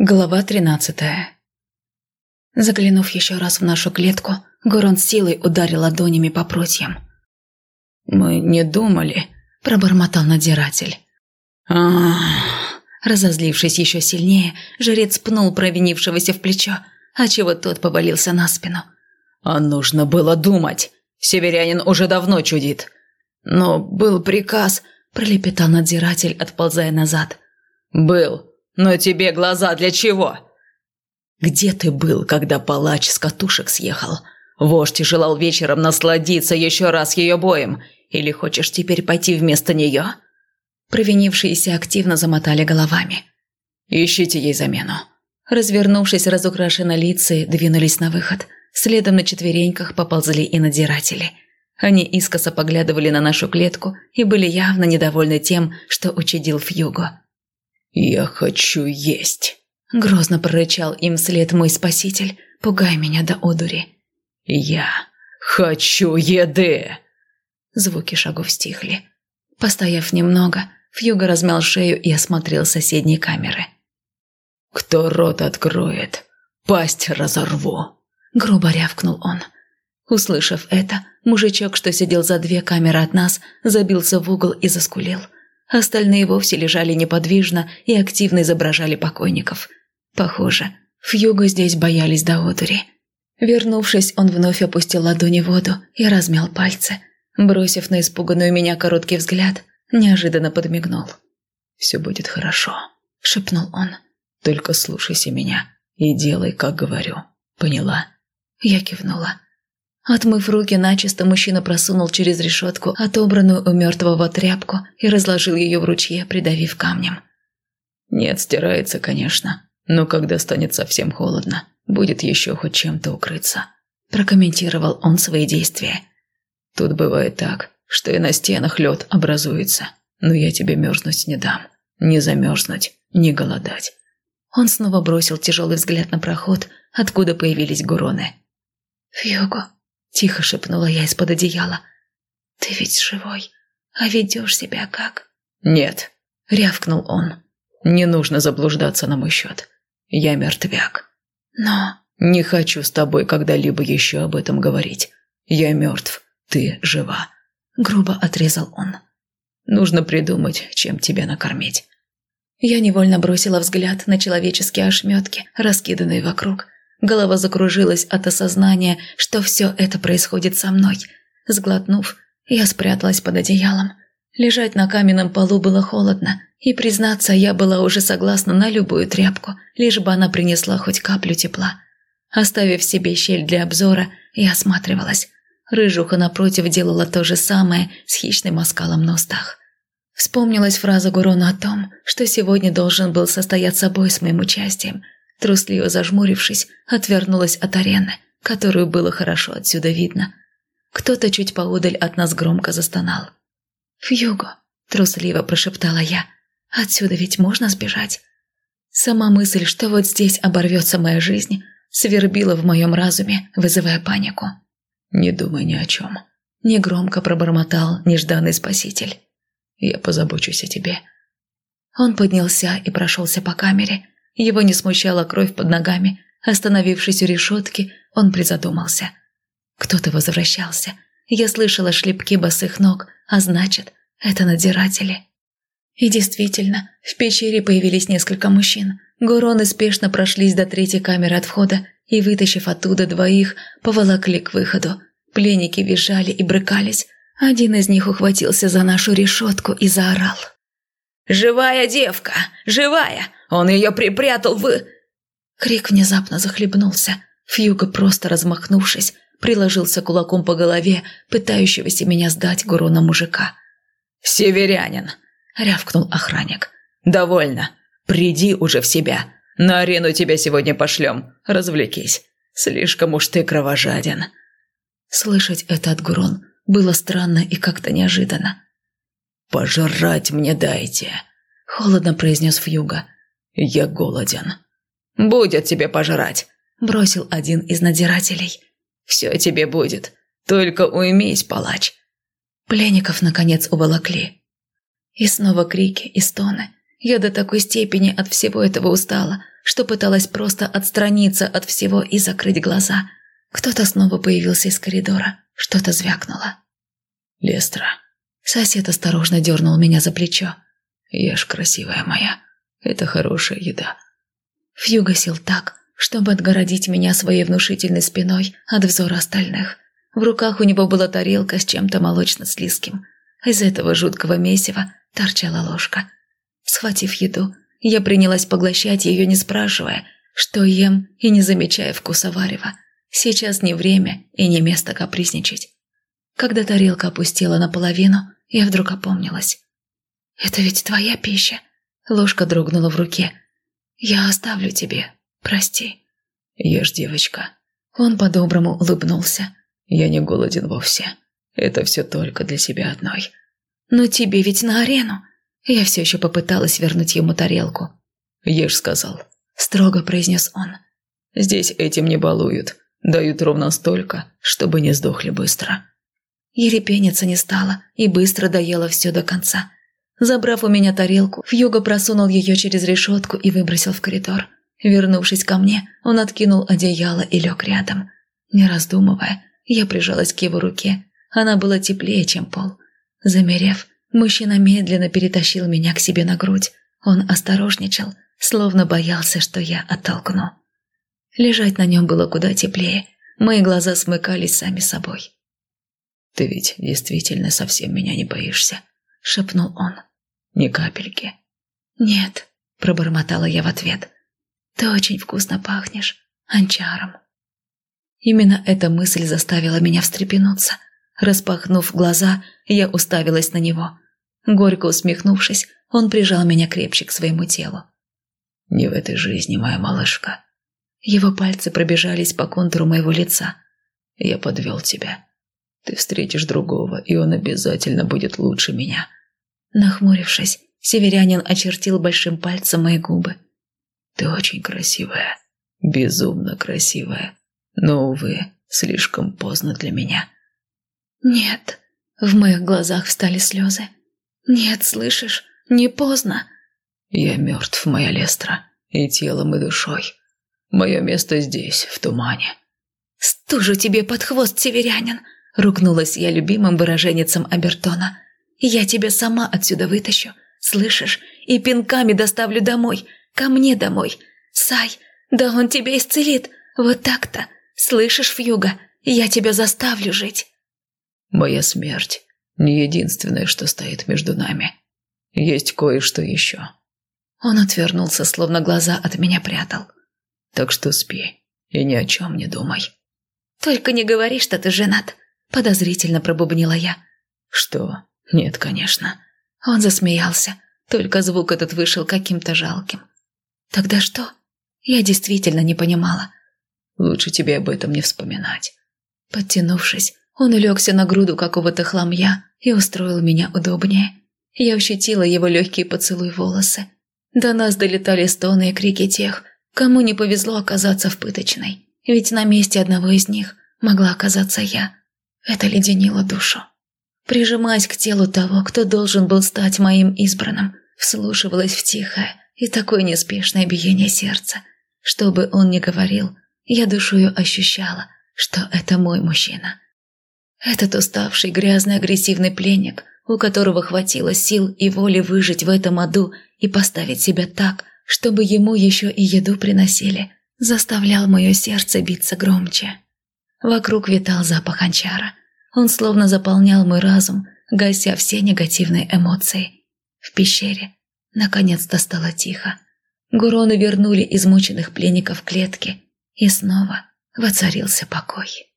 Глава тринадцатая Заглянув еще раз в нашу клетку, Гурон с силой ударил ладонями по прутьям. «Мы не думали», – пробормотал надзиратель. а Разозлившись еще сильнее, жрец пнул провинившегося в плечо, отчего тот повалился на спину. «А нужно было думать. Северянин уже давно чудит. Но был приказ», – пролепетал надзиратель, отползая назад. «Был, но тебе глаза для чего?» «Где ты был, когда палач с катушек съехал? Вождь желал вечером насладиться еще раз ее боем. Или хочешь теперь пойти вместо нее?» Провинившиеся активно замотали головами. «Ищите ей замену». Развернувшись, разукрашенно лица, двинулись на выход. Следом на четвереньках поползли и надзиратели. Они искоса поглядывали на нашу клетку и были явно недовольны тем, что учудил Фьюго. «Я хочу есть!» Грозно прорычал им вслед мой спаситель, пугая меня до одури. «Я хочу еды!» Звуки шагов стихли. Постояв немного, Фьюго размял шею и осмотрел соседние камеры. «Кто рот откроет, пасть разорву!» Грубо рявкнул он. Услышав это, мужичок, что сидел за две камеры от нас, забился в угол и заскулил – Остальные вовсе лежали неподвижно и активно изображали покойников. Похоже, Фьюго здесь боялись до одури. Вернувшись, он вновь опустил ладони в воду и размял пальцы. Бросив на испуганную меня короткий взгляд, неожиданно подмигнул. «Все будет хорошо», – шепнул он. «Только слушайся меня и делай, как говорю. Поняла?» Я кивнула. Отмыв руки начисто, мужчина просунул через решетку отобранную у мертвого тряпку и разложил ее в ручье, придавив камнем. «Нет, стирается, конечно, но когда станет совсем холодно, будет еще хоть чем-то укрыться», – прокомментировал он свои действия. «Тут бывает так, что и на стенах лед образуется, но я тебе мерзнуть не дам. Не замерзнуть, не голодать». Он снова бросил тяжелый взгляд на проход, откуда появились гуроны. «Фьюго», – тихо шепнула я из-под одеяла. «Ты ведь живой, а ведешь себя как?» «Нет», – рявкнул он. «Не нужно заблуждаться на мой счет. Я мертвяк. Но...» «Не хочу с тобой когда-либо еще об этом говорить. Я мертв, ты жива», – грубо отрезал он. «Нужно придумать, чем тебя накормить». Я невольно бросила взгляд на человеческие ошметки, раскиданные вокруг – Голова закружилась от осознания, что все это происходит со мной. Сглотнув, я спряталась под одеялом. Лежать на каменном полу было холодно, и, признаться, я была уже согласна на любую тряпку, лишь бы она принесла хоть каплю тепла. Оставив себе щель для обзора, я осматривалась. Рыжуха напротив делала то же самое с хищным оскалом на устах. Вспомнилась фраза Гурона о том, что сегодня должен был состояться бой с моим участием – Трусливо зажмурившись, отвернулась от арены, которую было хорошо отсюда видно. Кто-то чуть поодаль от нас громко застонал. «Фьюго!» – трусливо прошептала я. «Отсюда ведь можно сбежать?» Сама мысль, что вот здесь оборвется моя жизнь, свербила в моем разуме, вызывая панику. «Не думай ни о чем», – негромко пробормотал нежданный спаситель. «Я позабочусь о тебе». Он поднялся и прошелся по камере, его не смущала кровь под ногами. Остановившись у решетки, он призадумался. Кто-то возвращался. Я слышала шлепки босых ног, а значит, это надзиратели. И действительно, в пещере появились несколько мужчин. Гуроны спешно прошлись до третьей камеры от входа и, вытащив оттуда двоих, поволокли к выходу. Пленники визжали и брыкались. Один из них ухватился за нашу решетку и заорал. «Живая девка! Живая! Он ее припрятал в...» Крик внезапно захлебнулся. Фьюга, просто размахнувшись, приложился кулаком по голове, пытающегося меня сдать гурона мужика. «Северянин!» — рявкнул охранник. «Довольно. Приди уже в себя. На арену тебя сегодня пошлем. Развлекись. Слишком уж ты кровожаден». Слышать это от Гурон было странно и как-то неожиданно. «Пожрать мне дайте», — холодно произнес Фьюга. «Я голоден». «Будет тебе пожрать», — бросил один из надзирателей. «Все тебе будет. Только уймись, палач». Пленников, наконец, уволокли. И снова крики и стоны. Я до такой степени от всего этого устала, что пыталась просто отстраниться от всего и закрыть глаза. Кто-то снова появился из коридора, что-то звякнуло. «Лестра». Сосед осторожно дернул меня за плечо. «Ешь, красивая моя, это хорошая еда». Фьюга сел так, чтобы отгородить меня своей внушительной спиной от взора остальных. В руках у него была тарелка с чем-то молочно-слизким. Из этого жуткого месива торчала ложка. Схватив еду, я принялась поглощать ее, не спрашивая, что ем и не замечая вкуса варева. Сейчас не время и не место капризничать. Когда тарелка опустела наполовину, я вдруг опомнилась. «Это ведь твоя пища?» Ложка дрогнула в руке. «Я оставлю тебе. Прости». «Ешь, девочка». Он по-доброму улыбнулся. «Я не голоден вовсе. Это все только для себя одной». «Но тебе ведь на арену». Я все еще попыталась вернуть ему тарелку. «Ешь», — сказал. Строго произнес он. «Здесь этим не балуют. Дают ровно столько, чтобы не сдохли быстро». Ерепениться не стала и быстро доела все до конца. Забрав у меня тарелку, Фьюго просунул ее через решетку и выбросил в коридор. Вернувшись ко мне, он откинул одеяло и лег рядом. Не раздумывая, я прижалась к его руке. Она была теплее, чем пол. Замерев, мужчина медленно перетащил меня к себе на грудь. Он осторожничал, словно боялся, что я оттолкну. Лежать на нем было куда теплее. Мои глаза смыкались сами собой. «Ты ведь действительно совсем меня не боишься?» – шепнул он. «Ни капельки». «Нет», – пробормотала я в ответ. «Ты очень вкусно пахнешь анчаром». Именно эта мысль заставила меня встрепенуться. Распахнув глаза, я уставилась на него. Горько усмехнувшись, он прижал меня крепче к своему телу. «Не в этой жизни, моя малышка». Его пальцы пробежались по контуру моего лица. «Я подвел тебя. Ты встретишь другого, и он обязательно будет лучше меня». Нахмурившись, северянин очертил большим пальцем мои губы. «Ты очень красивая, безумно красивая, но, увы, слишком поздно для меня». «Нет», — в моих глазах встали слезы. «Нет, слышишь, не поздно». «Я мертв, моя Лестра, и телом, и душой. Мое место здесь, в тумане». «Стужу тебе под хвост, северянин!» Ругнулась я любимым выраженницем Абертона. «Я тебя сама отсюда вытащу, слышишь? И пинками доставлю домой, ко мне домой. Сай, да он тебя исцелит, вот так-то. Слышишь, Фьюга, я тебя заставлю жить». «Моя смерть не единственное, что стоит между нами. Есть кое-что еще». Он отвернулся, словно глаза от меня прятал. «Так что спи и ни о чем не думай». «Только не говори, что ты женат», Подозрительно пробубнила я. «Что? Нет, конечно». Он засмеялся, только звук этот вышел каким-то жалким. «Тогда что?» Я действительно не понимала. «Лучше тебе об этом не вспоминать». Подтянувшись, он улегся на груду какого-то хламья и устроил меня удобнее. Я ощутила его легкие поцелуй волосы. До нас долетали стоны и крики тех, кому не повезло оказаться в пыточной. Ведь на месте одного из них могла оказаться я. Это леденило душу. Прижимаясь к телу того, кто должен был стать моим избранным, вслушивалась в тихое и такое неспешное биение сердца. Что бы он ни говорил, я душою ощущала, что это мой мужчина. Этот уставший, грязный, агрессивный пленник, у которого хватило сил и воли выжить в этом аду и поставить себя так, чтобы ему еще и еду приносили, заставлял мое сердце биться громче. Вокруг витал запах анчара. Он словно заполнял мой разум, гася все негативные эмоции. В пещере наконец-то стало тихо. Гуроны вернули измученных пленников клетки, и снова воцарился покой.